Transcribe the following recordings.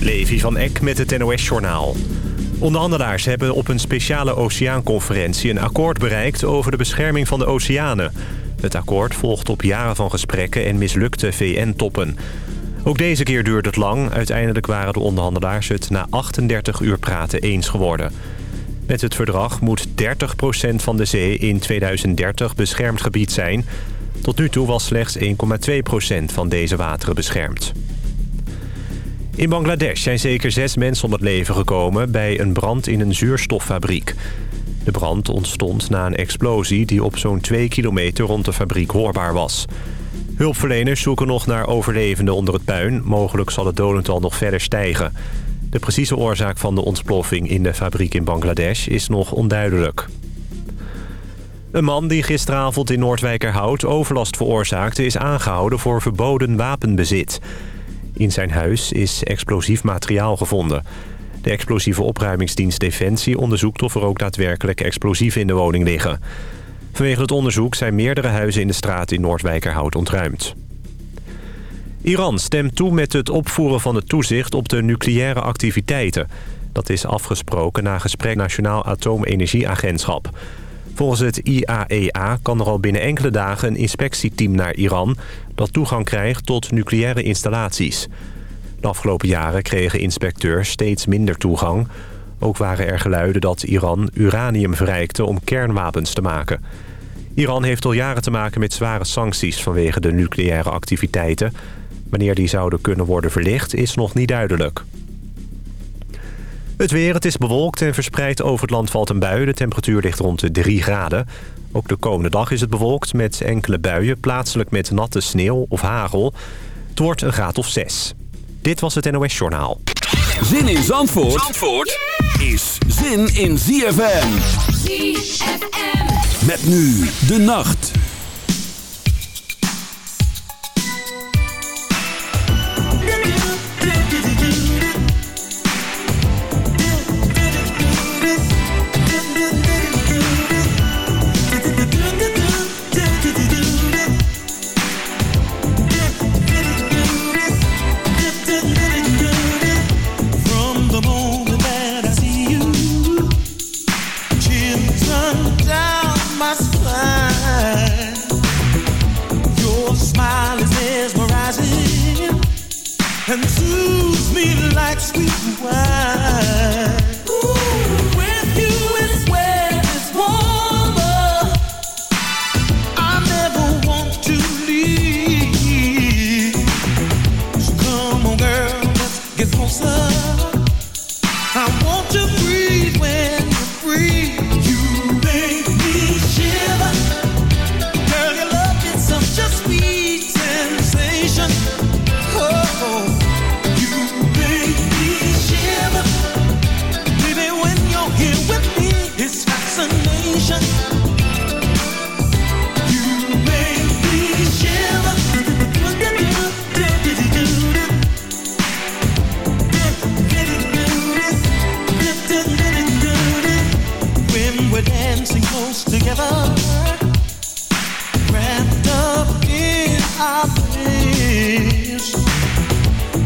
Levi van Eck met het NOS-journaal. Onderhandelaars hebben op een speciale oceaanconferentie... een akkoord bereikt over de bescherming van de oceanen. Het akkoord volgt op jaren van gesprekken en mislukte VN-toppen. Ook deze keer duurde het lang. Uiteindelijk waren de onderhandelaars het na 38 uur praten eens geworden. Met het verdrag moet 30% van de zee in 2030 beschermd gebied zijn. Tot nu toe was slechts 1,2% van deze wateren beschermd. In Bangladesh zijn zeker zes mensen om het leven gekomen... bij een brand in een zuurstoffabriek. De brand ontstond na een explosie die op zo'n 2 kilometer rond de fabriek hoorbaar was. Hulpverleners zoeken nog naar overlevenden onder het puin. Mogelijk zal het dodental nog verder stijgen. De precieze oorzaak van de ontploffing in de fabriek in Bangladesh is nog onduidelijk. Een man die gisteravond in Noordwijkerhout overlast veroorzaakte... is aangehouden voor verboden wapenbezit. In zijn huis is explosief materiaal gevonden. De explosieve opruimingsdienst Defensie onderzoekt of er ook daadwerkelijk explosieven in de woning liggen. Vanwege het onderzoek zijn meerdere huizen in de straat in Noordwijkerhout ontruimd. Iran stemt toe met het opvoeren van het toezicht op de nucleaire activiteiten. Dat is afgesproken na gesprek Nationaal Atoomenergieagentschap. Volgens het IAEA kan er al binnen enkele dagen een inspectieteam naar Iran... dat toegang krijgt tot nucleaire installaties. De afgelopen jaren kregen inspecteurs steeds minder toegang. Ook waren er geluiden dat Iran uranium verrijkte om kernwapens te maken. Iran heeft al jaren te maken met zware sancties vanwege de nucleaire activiteiten. Wanneer die zouden kunnen worden verlicht is nog niet duidelijk. Het weer, het is bewolkt en verspreid over het land valt een bui. De temperatuur ligt rond de 3 graden. Ook de komende dag is het bewolkt met enkele buien... plaatselijk met natte sneeuw of hagel. Het wordt een graad of 6. Dit was het NOS Journaal. Zin in Zandvoort, Zandvoort is zin in ZFM. ZFM. Met nu de nacht.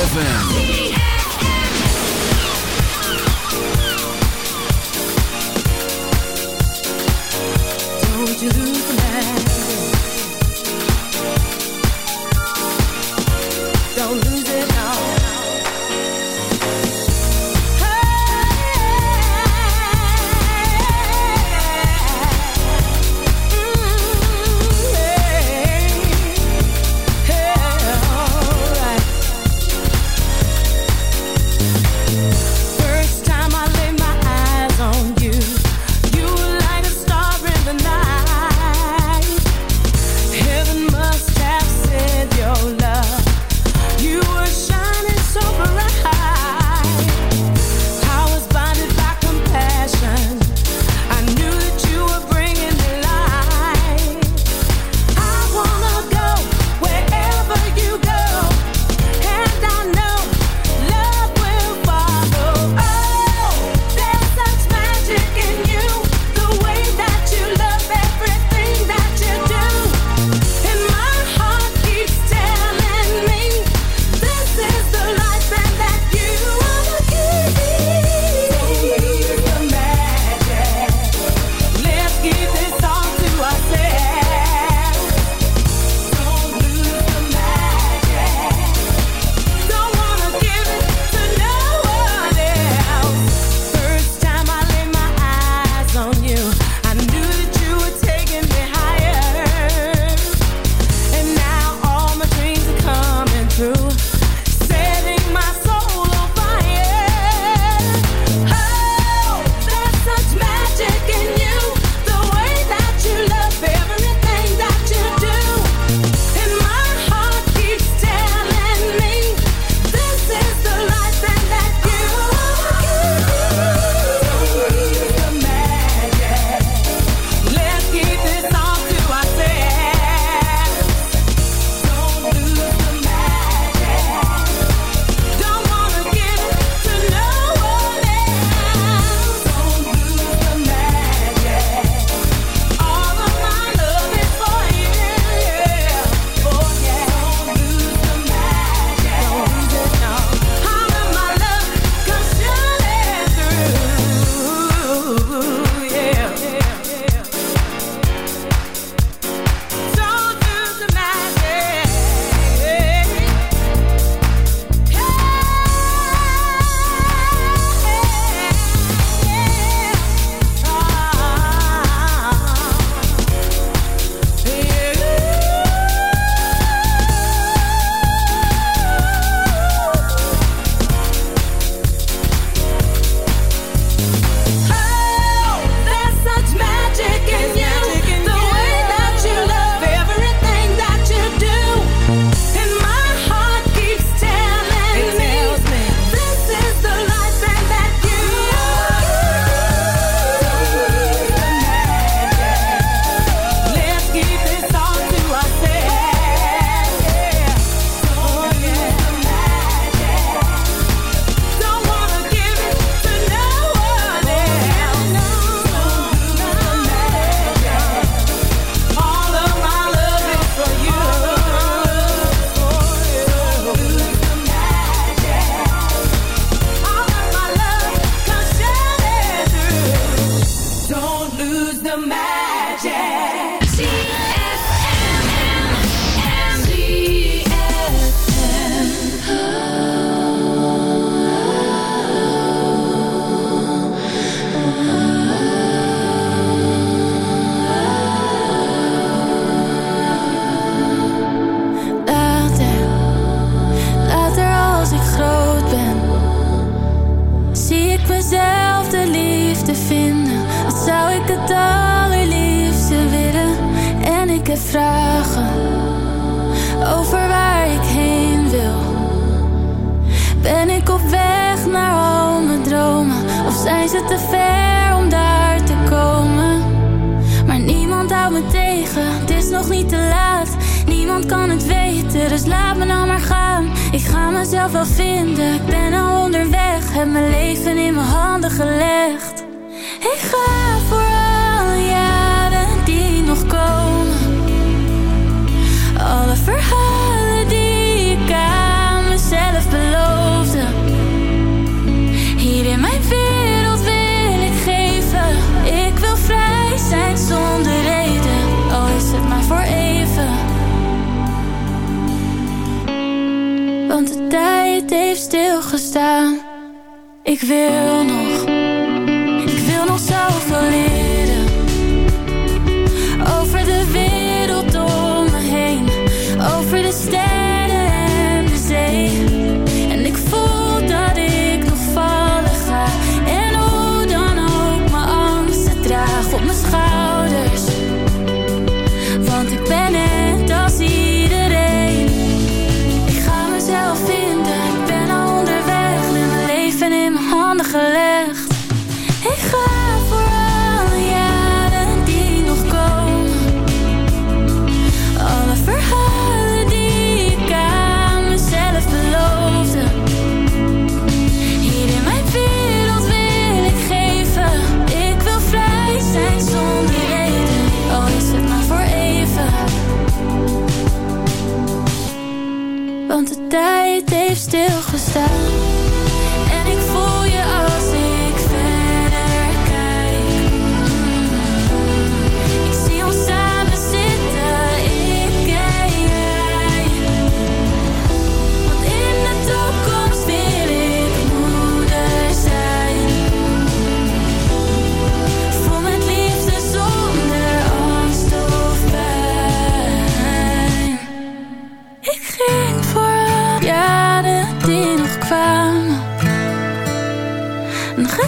ZFM.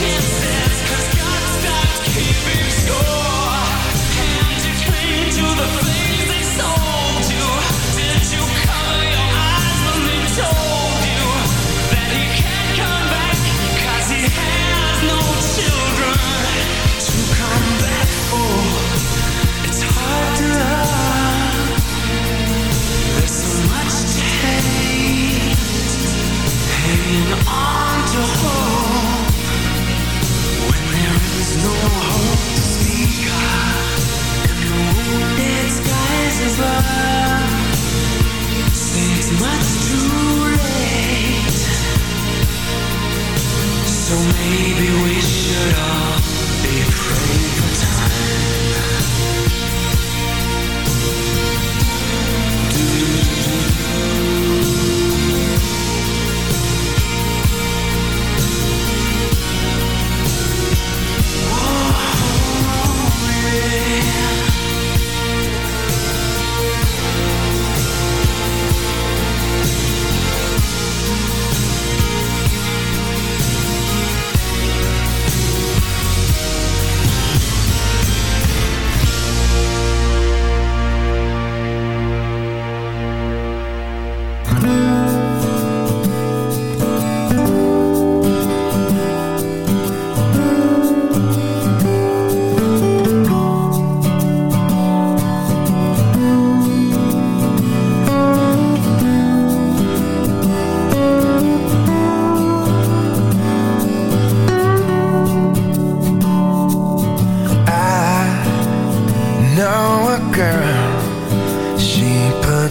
chance.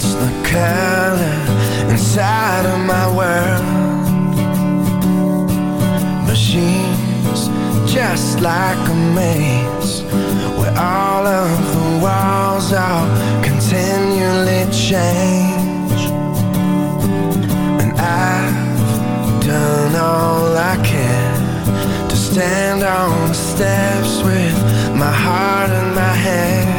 It's the color inside of my world. Machines, just like a maze Where all of the walls are continually change. And I've done all I can To stand on the steps with my heart in my hand.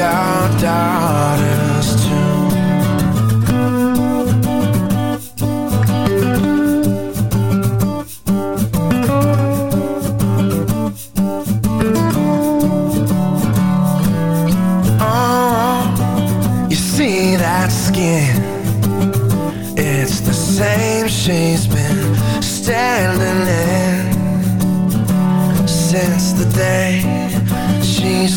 our daughter.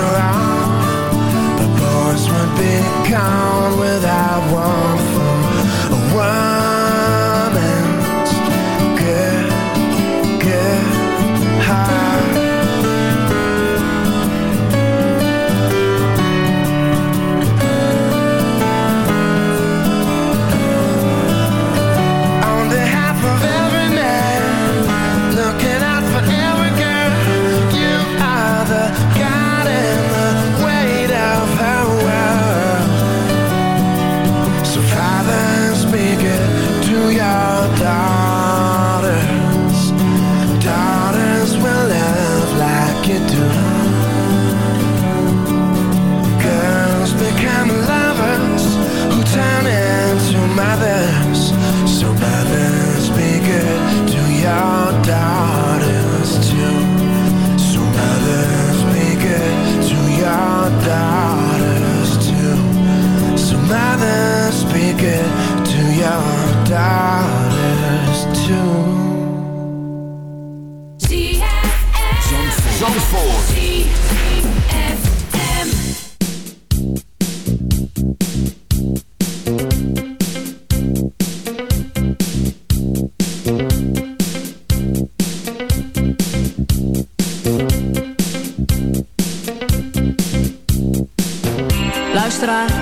on. But boys would be gone without one daughters too. Zandvoort. Luisteraar,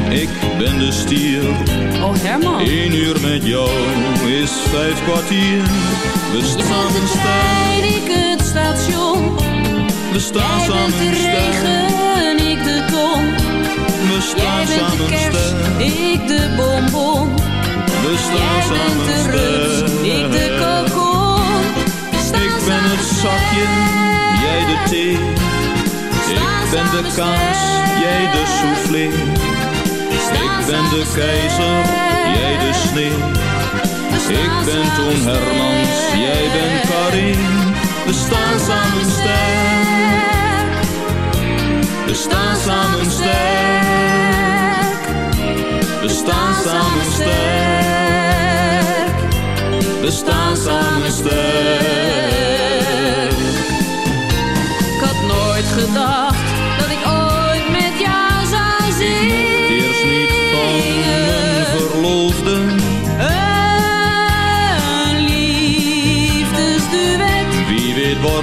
ik ben de stier. Oh Herman, Eén uur met jou is vijf kwartier. We staan de trein, ik het station. We staan Jij samen de regen, ik de ton. We Jij staan bent de samen kerst, sterk. ik de bonbon. We staan Jij bent samen de rust, ik de kokon. Ik ben het zakje, jij de thee. Ik ben de kaas, jij de soufflé. Ik ben de keizer, jij de sneeuw. Ik ben Toon Hermans, jij bent Karin. We staan samen sterk. We staan samen sterk. We staan samen sterk. We staan samen sterk.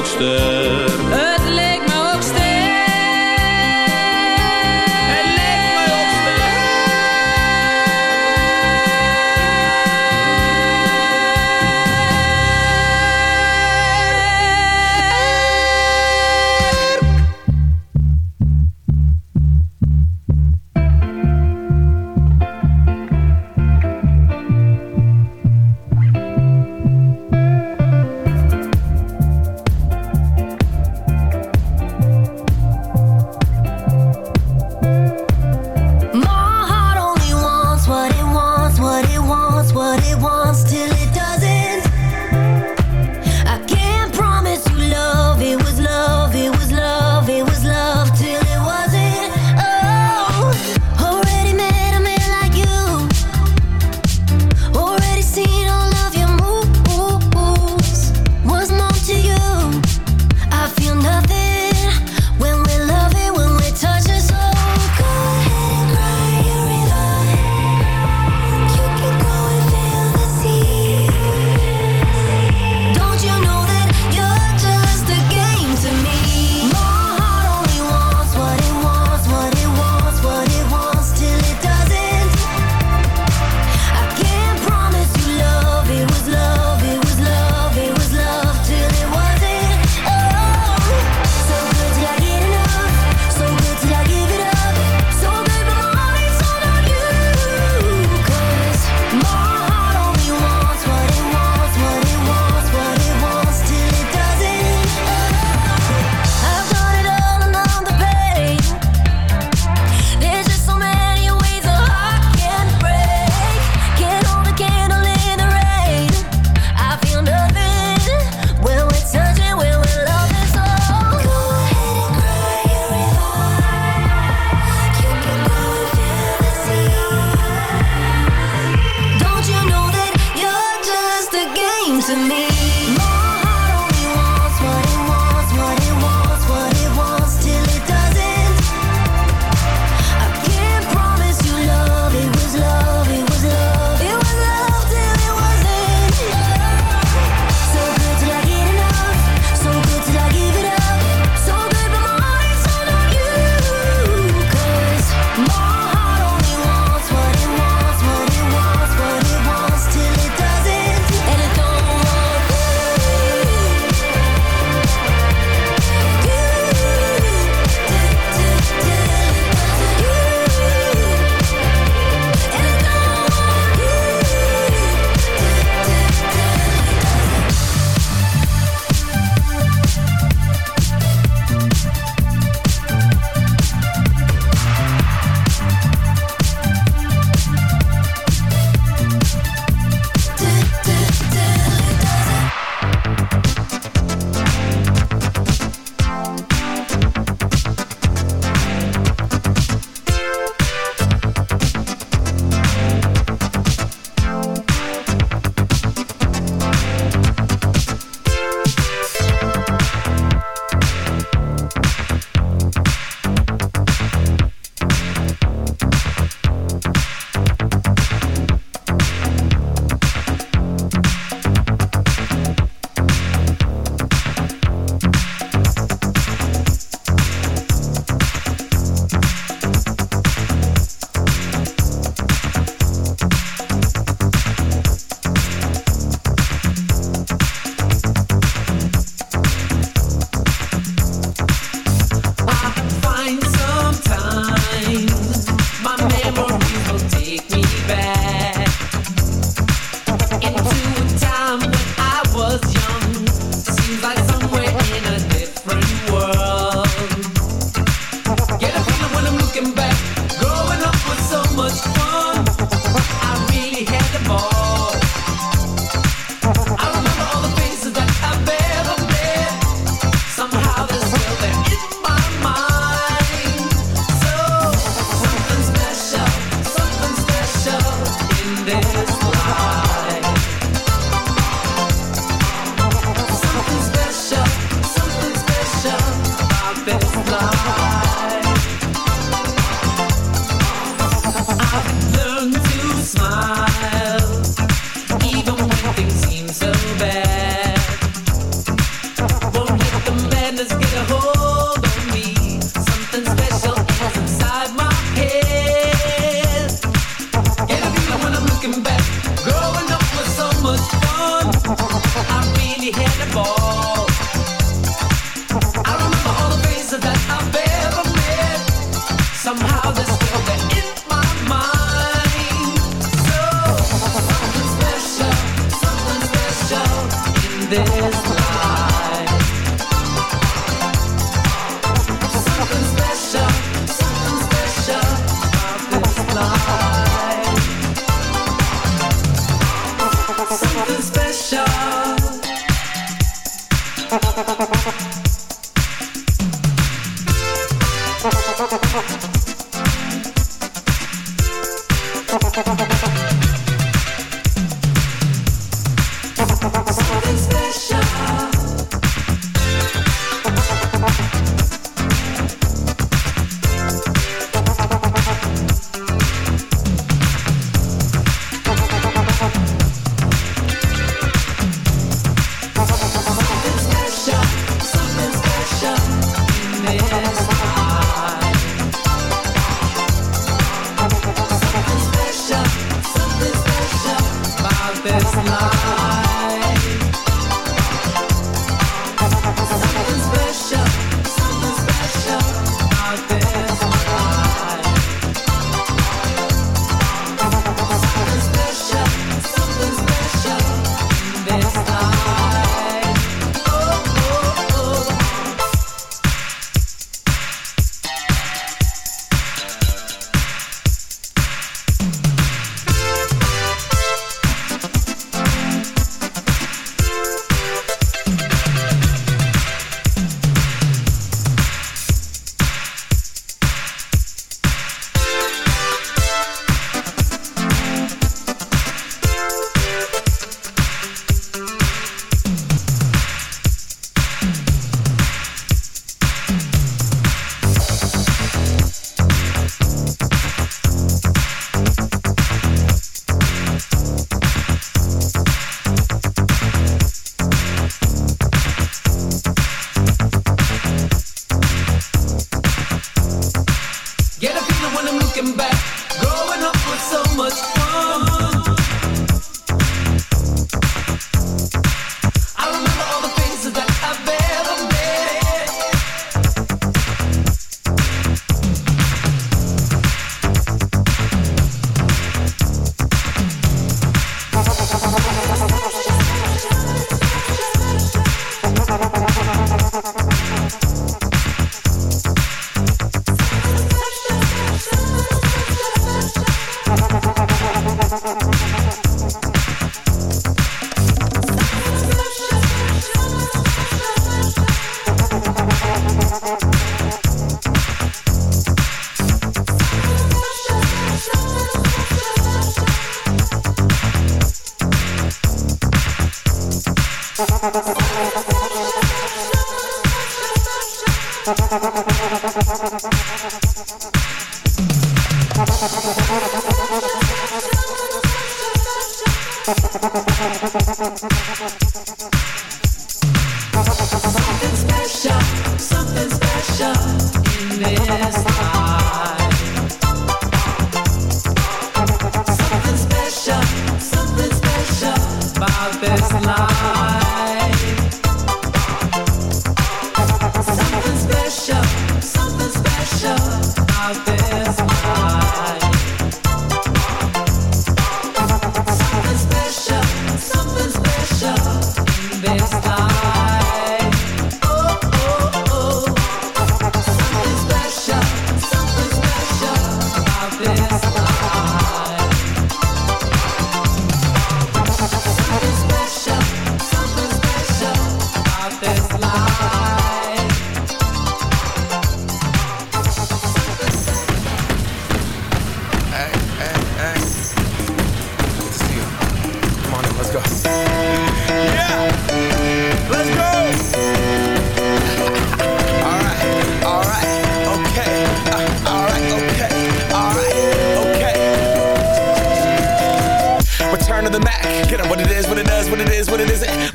leek All right.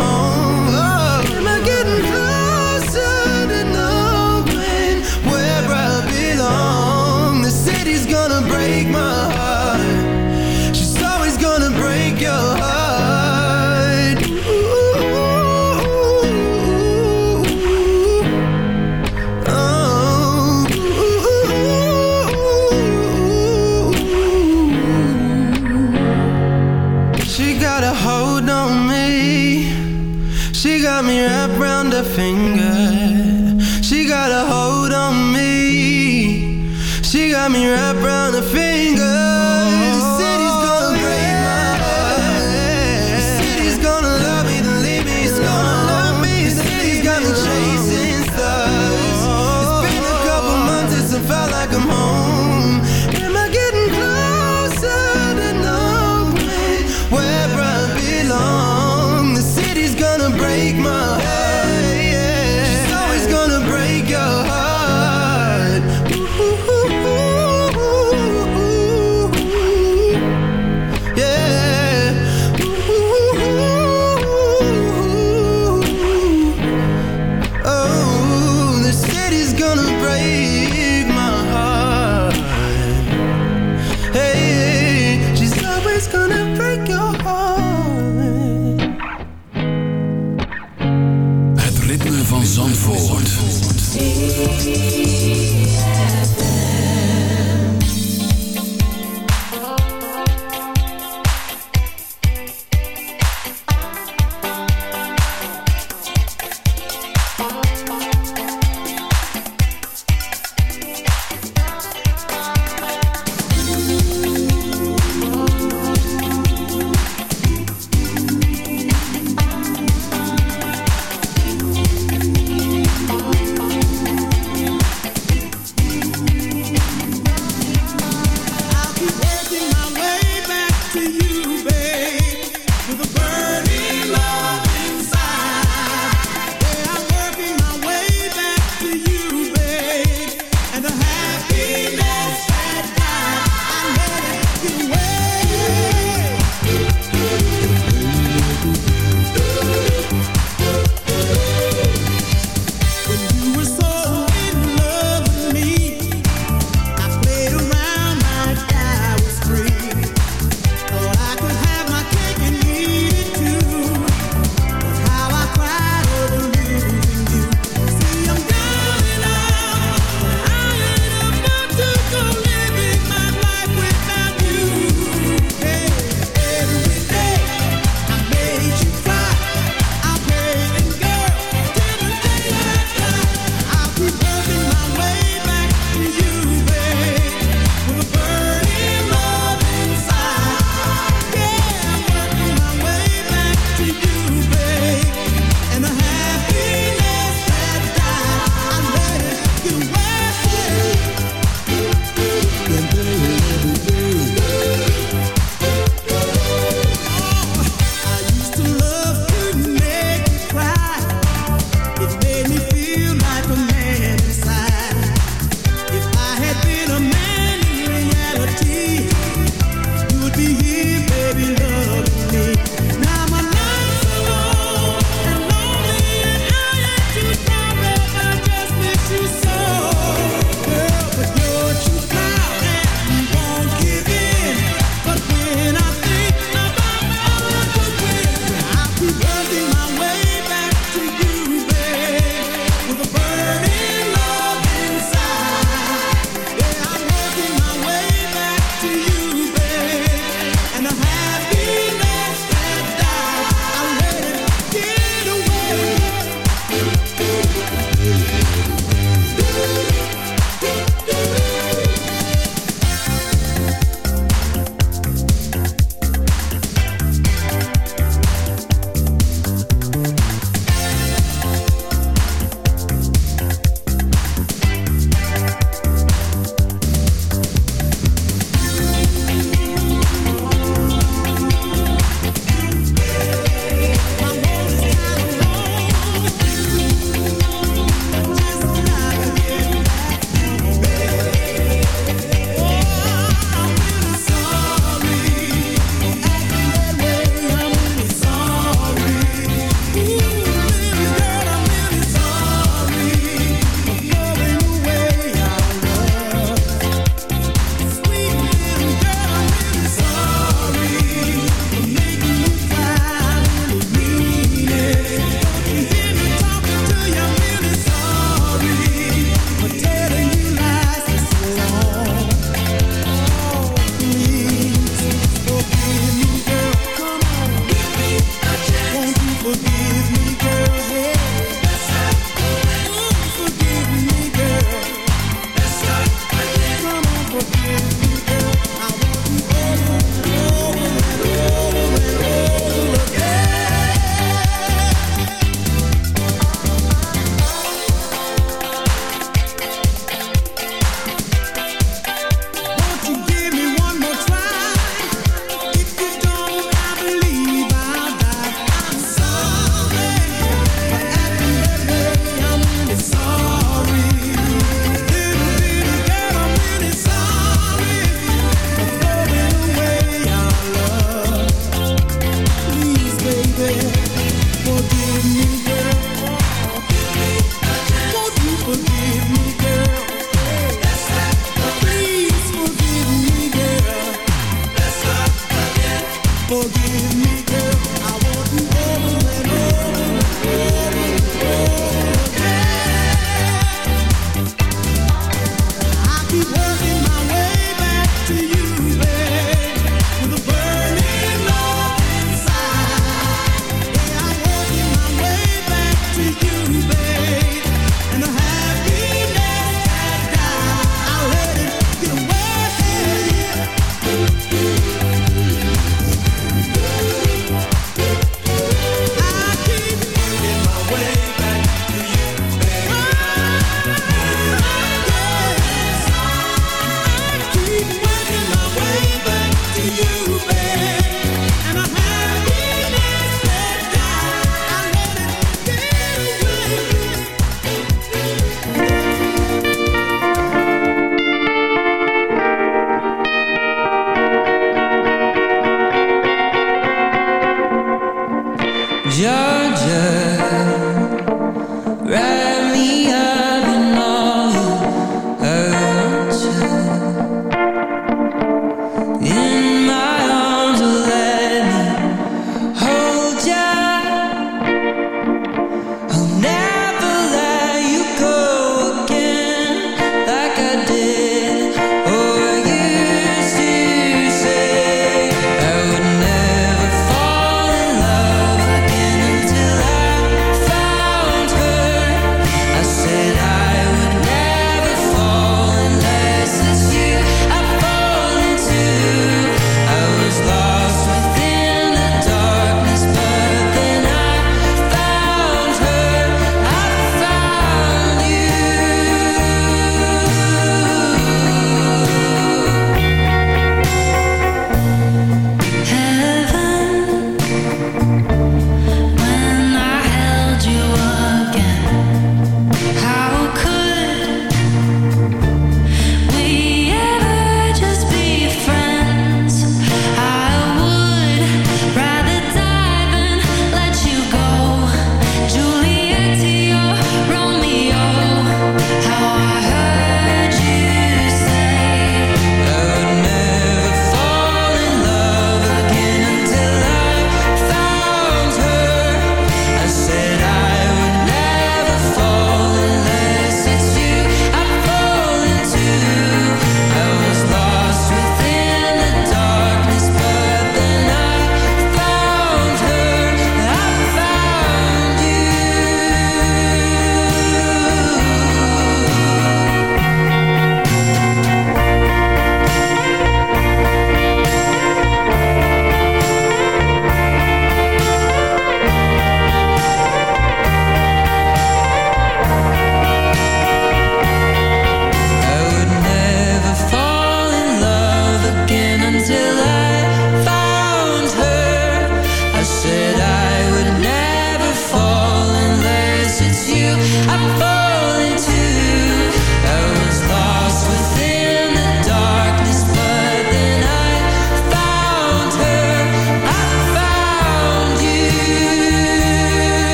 Oh.